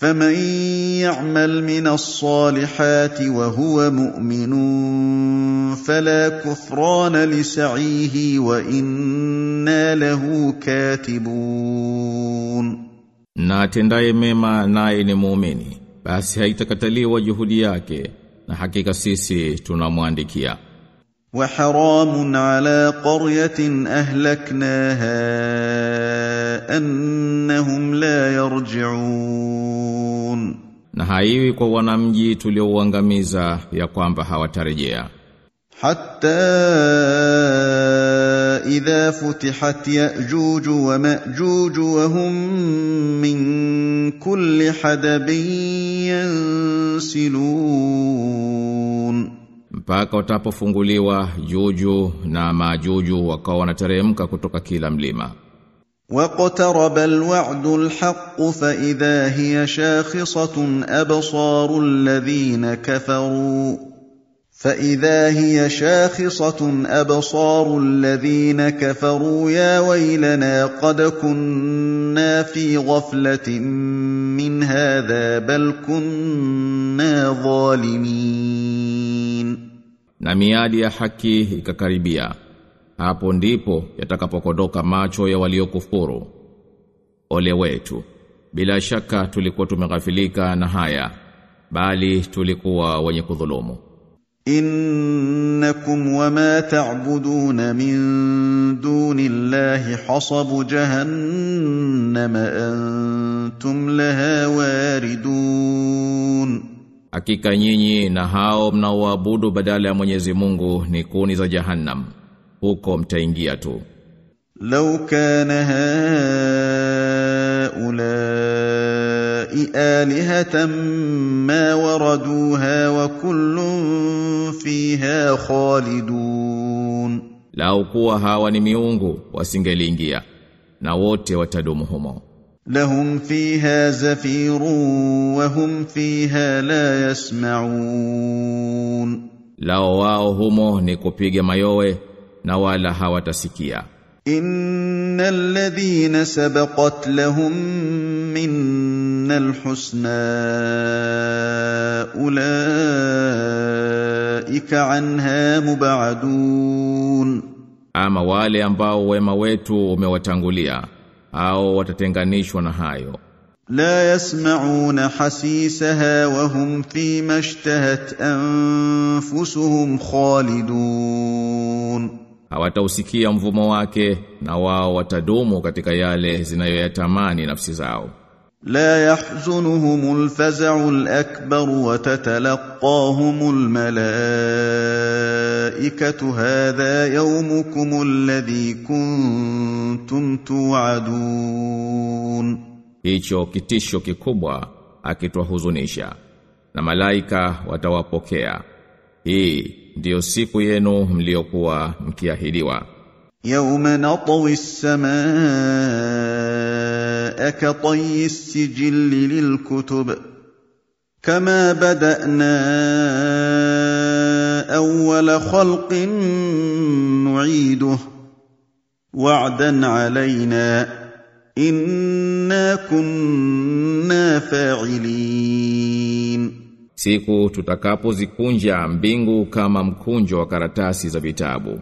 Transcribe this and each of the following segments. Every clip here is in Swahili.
فمن يعمل من الصالحات وهو مؤمن فلا كفران لسعيه وأنا له كاتبون Na atendaye mema naye ni muumini, basi haitakataliwa juhudi yake, na hakika sisi tunamwandikia. وحرام على قريه اهلكناها انهم لا يرجعون na haiwi kwa wanamji tuliouangamiza ya kwamba hawatarejea. Hatta idha futihat yajuj wa majuj wa hum min kulli hadabin yansilun. Mpaka watapofunguliwa juju na majuju wakawa wanateremka kutoka kila mlima. واقترب الوعد الحق فإذا هي شاخصة أبصار الذين كفروا فإذا هي شاخصة أبصار الذين كفروا يا ويلنا قد كنا في غفلة من هذا بل كنا ظالمين Na miadi ya haki ikakaribia. hapo ndipo yatakapokodoka macho ya waliokufuru. Ole wetu! Bila shaka tulikuwa tumeghafilika na haya bali tulikuwa wenye kudhulumu. Innakum wama ta'budun min duni llahi hasabu jahannam antum laha waridun. Hakika nyinyi na hao mnaoabudu badala ya Mwenyezi Mungu ni kuni za jahannam huko mtaingia tu. Law kana haula ilahatan ma waraduha wa kullun fiha khalidun. Law kuwa hawa ni miungu wasingeliingia na wote watadumu humo. Lahum fiha zafirun wa hum fiha la yasmaun. Lao wao humo ni kupiga mayowe na wala hawatasikia. ان الذين سبقت لهم منا الحسنى اولئك عنها مبعدون Ama wale ambao wema wetu umewatangulia au watatenganishwa na hayo. لا يسمعون حسيسها وهم فيما اشتهت انفسهم خالدون Hawatausikia mvumo wake na wao watadumu katika yale zinayoyatamani nafsi zao. لا يحزنهم الفزع الاكبر وتتلقاهم الملائكه هذا يومكم الذي كنتم توعدون Hicho kitisho kikubwa akitwahuzunisha. Na malaika watawapokea. Hii ndiyo siku yenu mliokuwa mkiahidiwa. يوم نطوي السماء كطي السجل للكتب كما بدانا اول خلق نعيده وعدا علينا انا كنا فاعلين Siku tutakapozikunja mbingu kama mkunjo wa karatasi za vitabu.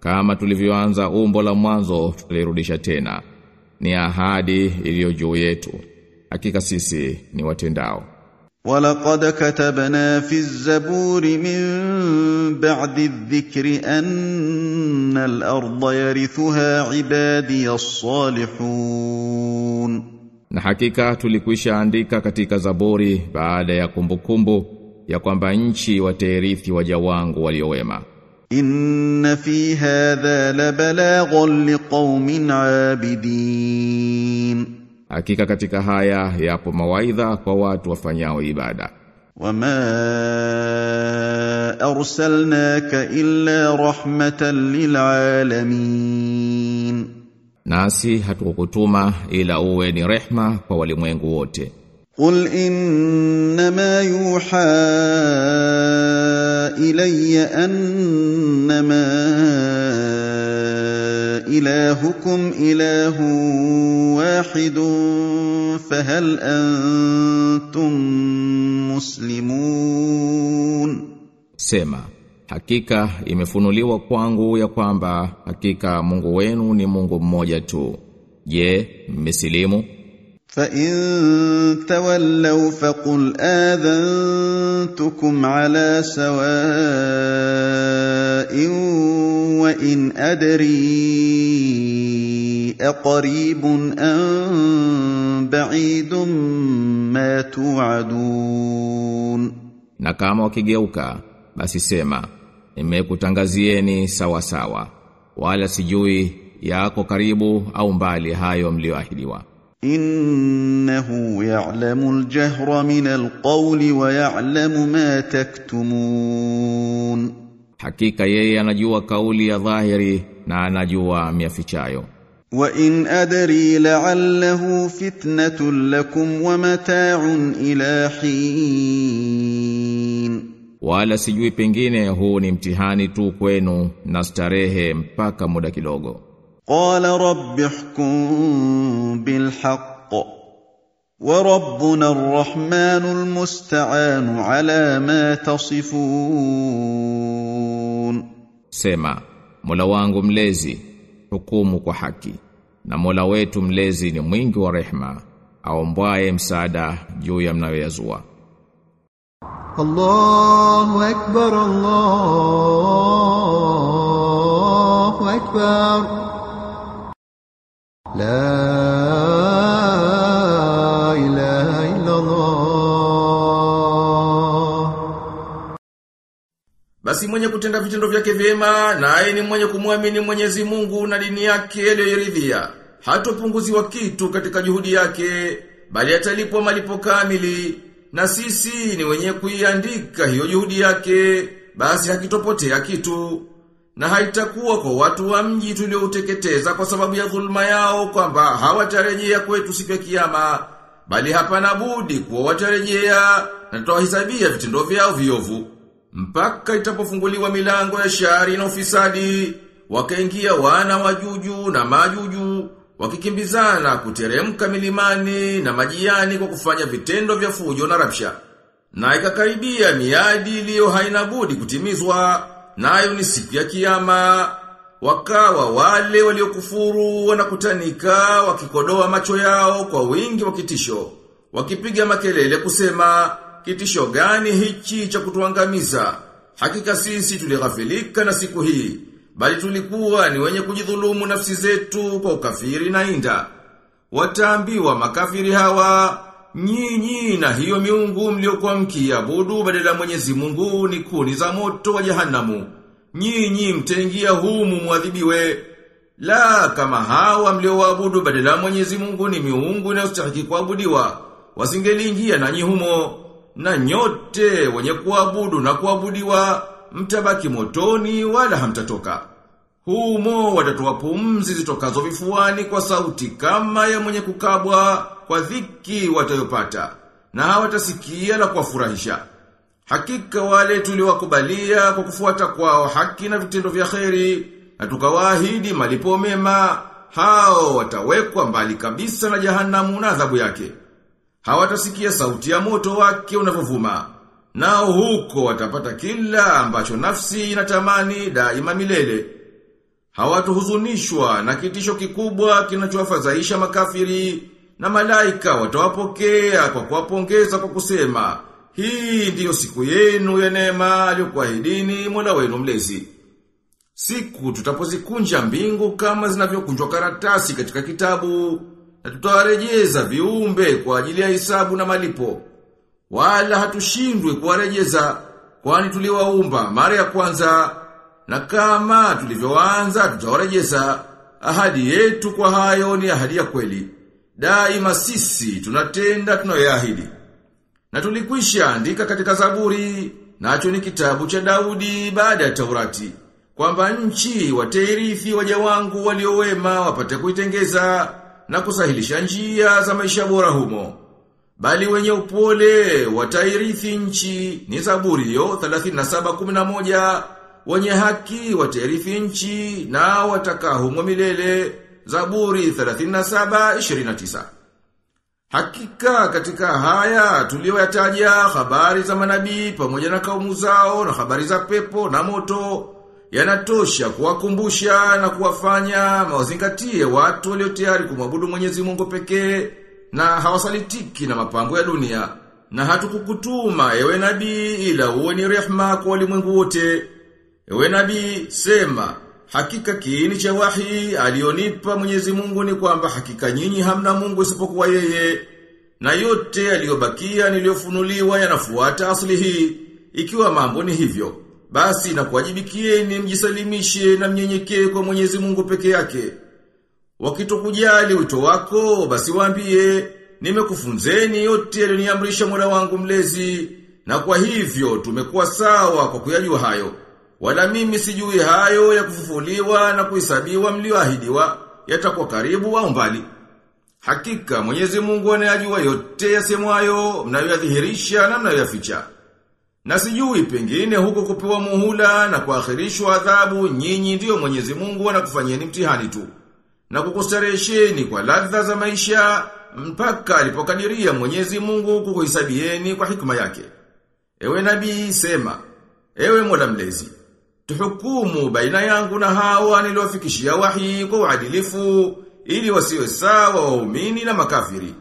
Kama tulivyoanza umbo la mwanzo tutalirudisha tena. Ni ahadi iliyo juu yetu. Hakika sisi ni watendao. ولقد كتبنا في الزبور من بعد الذكر ان الارض يرثها عبادي الصالحون na hakika tulikwisha andika katika Zaburi baada ya kumbukumbu ya kwamba nchi watairithi waja wangu waliowema. Inna fi hadha la balaghan liqaumin abidin. Hakika katika haya yapo mawaidha kwa watu wafanyao ibada. Wama arsalnaka illa rahmatan lil alamin nasi hatukukutuma ila uwe ni rehma kwa walimwengu wote. Qul innama yuha ilayya annama ilahukum ilahu wahidun fahal antum muslimun. Sema Hakika imefunuliwa kwangu ya kwamba hakika Mungu wenu ni Mungu mmoja tu. Je, mmesilimu? Fa in tawallaw faqul adantukum ala sawai wa in adri aqribun am ba'idun ma tu'adun. Na kama wakigeuka basi sema nimekutangazieni sawa sawa wala sijui yako karibu au mbali hayo mlioahidiwa innahu ya'lamu al-jahra min al-qawli wa ya'lamu ma taktumun. Hakika yeye anajua kauli ya dhahiri na anajua miafichayo. Wa in adri la'allahu fitnatun lakum wa mata'un ila hin wala sijui pengine huu ni mtihani tu kwenu na starehe mpaka muda kidogo. Qala rabbi bil haqq wa rabbuna arrahmanu almusta'anu ala ma tasifun. Sema mola wangu mlezi hukumu kwa haki na mola wetu mlezi ni mwingi wa rehma aombwaye msaada juu ya mnayoyazua. الله أكبر الله أكبر لا إله إلا الله Basi mwenye kutenda vitendo vyake vyema naye ni mwenye kumwamini Mwenyezi Mungu na dini yake aliyoiridhia. Hatopunguziwa kitu katika juhudi yake, bali atalipwa malipo kamili. Na sisi ni wenye kuiandika hiyo juhudi yake, basi hakitopotea kitu. Na haitakuwa kwa watu wa mji tuliouteketeza kwa sababu ya dhulma yao kwamba hawatarejea kwetu siku ya kiyama, bali hapana budi kuwa watarejea na tutawahesabia vitendo vyao viovu. Mpaka itapofunguliwa milango ya shari na ufisadi, wakaingia wana wajuju na majuju, wakikimbizana kuteremka milimani na majiani kwa kufanya vitendo vya fujo na rabsha. Na ikakaribia miadi iliyo haina budi kutimizwa, nayo ni siku ya kiyama. Wakawa wale waliokufuru wanakutanika wakikodoa macho yao kwa wingi wa kitisho, wakipiga makelele kusema kitisho gani hichi cha kutuangamiza? Hakika sisi tulighafilika na siku hii, bali tulikuwa ni wenye kujidhulumu nafsi zetu kwa ukafiri na inda. Wataambiwa makafiri hawa, nyinyi na hiyo miungu mliokuwa mkiabudu badala Mwenyezi Mungu ni kuni za moto wa jehanamu. Nyinyi mtaingia humu mwadhibiwe. La kama hawa mlioabudu badala Mwenyezi Mungu ni miungu inayostahili kuabudiwa, wasingeliingia nanyi humo na nyote wenye kuabudu na kuabudiwa mtabaki motoni wala hamtatoka. Humo watatoa pumzi zitokazo vifuani kwa sauti kama ya mwenye kukabwa kwa dhiki watayopata na hawatasikia la kuwafurahisha. Hakika wale tuliwakubalia kwa kufuata kwao haki na vitendo vya kheri na tukawaahidi malipo mema hao watawekwa mbali kabisa na jahanamu na adhabu yake. Hawatasikia sauti ya moto wake unavyovuma. Nao huko watapata kila ambacho nafsi inatamani daima milele. Hawatuhuzunishwa na kitisho kikubwa kinachowafadhaisha makafiri na malaika watawapokea kwa kuwapongeza kwa kusema hii ndiyo siku yenu ya neema aliyokuahidini Mola wenu mlezi. Siku tutapozikunja mbingu kama zinavyokunjwa karatasi katika kitabu na tutawarejeza viumbe kwa ajili ya hisabu na malipo. Wala hatushindwe kuwarejeza kwani tuliwaumba mara ya kwanza na kama tulivyoanza tutawarejeza. Ahadi yetu kwa hayo ni ahadi ya kweli. Daima sisi tunatenda tunayoahidi. Na tulikwisha andika katika Zaburi, nacho ni kitabu cha Daudi baada ya Taurati, kwamba nchi watairithi waja wangu waliowema wapate kuitengeza na kusahilisha njia za maisha bora humo. Bali wenye upole watairithi nchi. Ni Zaburi hiyo 37:11 wenye haki watairithi nchi na watakaa humo milele. Zaburi 37:29 Hakika katika haya tuliyoyataja habari za manabii pamoja na kaumu zao na habari za pepo na moto yanatosha kuwakumbusha na kuwafanya mawazingatie watu walio tayari kumwabudu Mwenyezi Mungu pekee na hawasalitiki na mapango ya dunia na hatukukutuma ewe nabii ila uwe ni rehma kwa ulimwengu wote. Ewe nabii sema hakika kiini cha wahi alionipa Mwenyezi Mungu ni kwamba hakika nyinyi hamna Mungu isipokuwa yeye na yote yaliyobakia niliyofunuliwa yanafuata asili hii. Ikiwa mambo ni hivyo basi na kuwajibikieni mjisalimishe na mnyenyekee kwa Mwenyezi Mungu peke yake wakitokujali wito wako basi waambie nimekufunzeni yote yaliyoniamrisha Mola wangu mlezi na kwa hivyo tumekuwa sawa kwa kuyajua hayo. Wala mimi sijui hayo ya kufufuliwa na kuhesabiwa mlioahidiwa yatakuwa karibu au mbali. Hakika Mwenyezi Mungu anayajua yote yasemwayo mnayoyadhihirisha na mnayoyaficha. Na sijui pengine huko kupewa muhula na kuakhirishwa adhabu nyinyi ndiyo Mwenyezi Mungu anakufanyeni mtihani tu na kukustarehesheni kwa ladha za maisha mpaka alipokadiria Mwenyezi Mungu kukuhesabieni kwa hikma yake. Ewe nabii sema, ewe Mola mlezi, tuhukumu baina yangu na hawa niliofikishia wahi kwa uadilifu ili wasiwe sawa waumini na makafiri.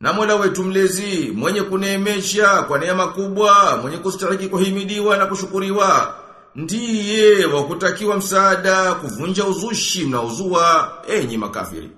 Na Mola wetu mlezi mwenye kuneemesha kwa neema kubwa, mwenye kustahiki kuhimidiwa na kushukuriwa, ndiye wa kutakiwa msaada kuvunja uzushi mnaozua enyi makafiri.